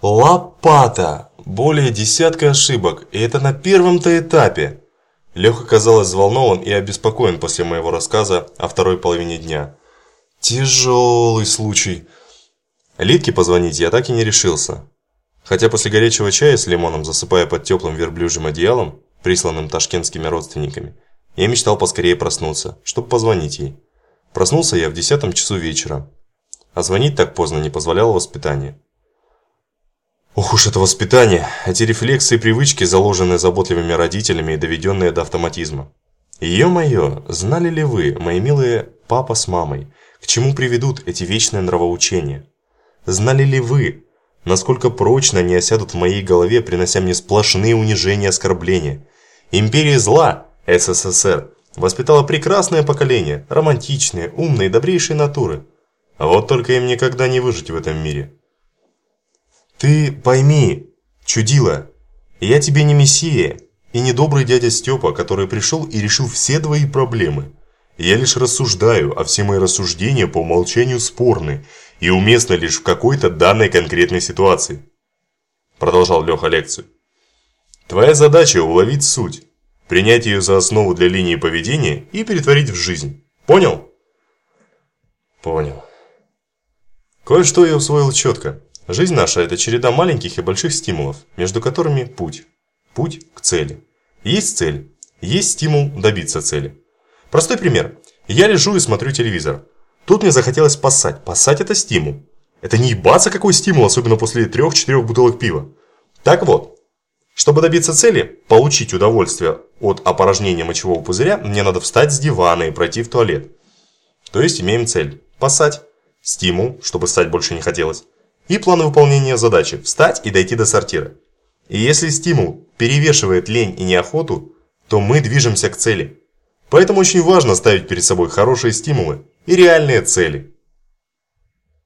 Лопата! Более десятка ошибок, и это на первом-то этапе. Леха, казалось, взволнован и обеспокоен после моего рассказа о второй половине дня. Тяжелый случай. Литке позвонить я так и не решился. Хотя после горячего чая с лимоном, засыпая под теплым верблюжьим одеялом, присланным ташкентскими родственниками, я мечтал поскорее проснуться, чтобы позвонить ей. Проснулся я в десятом часу вечера, а звонить так поздно не позволяло воспитание. Ох уж это воспитание, эти рефлексы и привычки, заложенные заботливыми родителями и доведенные до автоматизма. Ё-моё, знали ли вы, мои милые папа с мамой, к чему приведут эти вечные нравоучения? Знали ли вы, насколько прочно они осядут в моей голове, принося мне сплошные унижения и оскорбления? Империя зла, СССР, воспитала прекрасное поколение, романтичные, умные, добрейшие натуры. А вот только им никогда не выжить в этом мире. Ты пойми, чудила, я тебе не мессия и не добрый дядя Степа, который пришел и решил все твои проблемы. Я лишь рассуждаю, а все мои рассуждения по умолчанию спорны и уместны лишь в какой-то данной конкретной ситуации. Продолжал Леха лекцию. Твоя задача уловить суть, принять ее за основу для линии поведения и перетворить в жизнь. Понял? Понял. Кое-что я усвоил четко. Жизнь наша – это череда маленьких и больших стимулов, между которыми путь. Путь к цели. Есть цель, есть стимул добиться цели. Простой пример. Я лежу и смотрю телевизор. Тут мне захотелось поссать. Поссать – это стимул. Это не ебаться какой стимул, особенно после трех-четырех бутылок пива. Так вот, чтобы добиться цели, получить удовольствие от опорожнения мочевого пузыря, мне надо встать с дивана и пройти в туалет. То есть имеем цель – поссать. Стимул, чтобы ссать больше не хотелось и план выполнения задачи – встать и дойти до сортира. И если стимул перевешивает лень и неохоту, то мы движемся к цели. Поэтому очень важно ставить перед собой хорошие стимулы и реальные цели.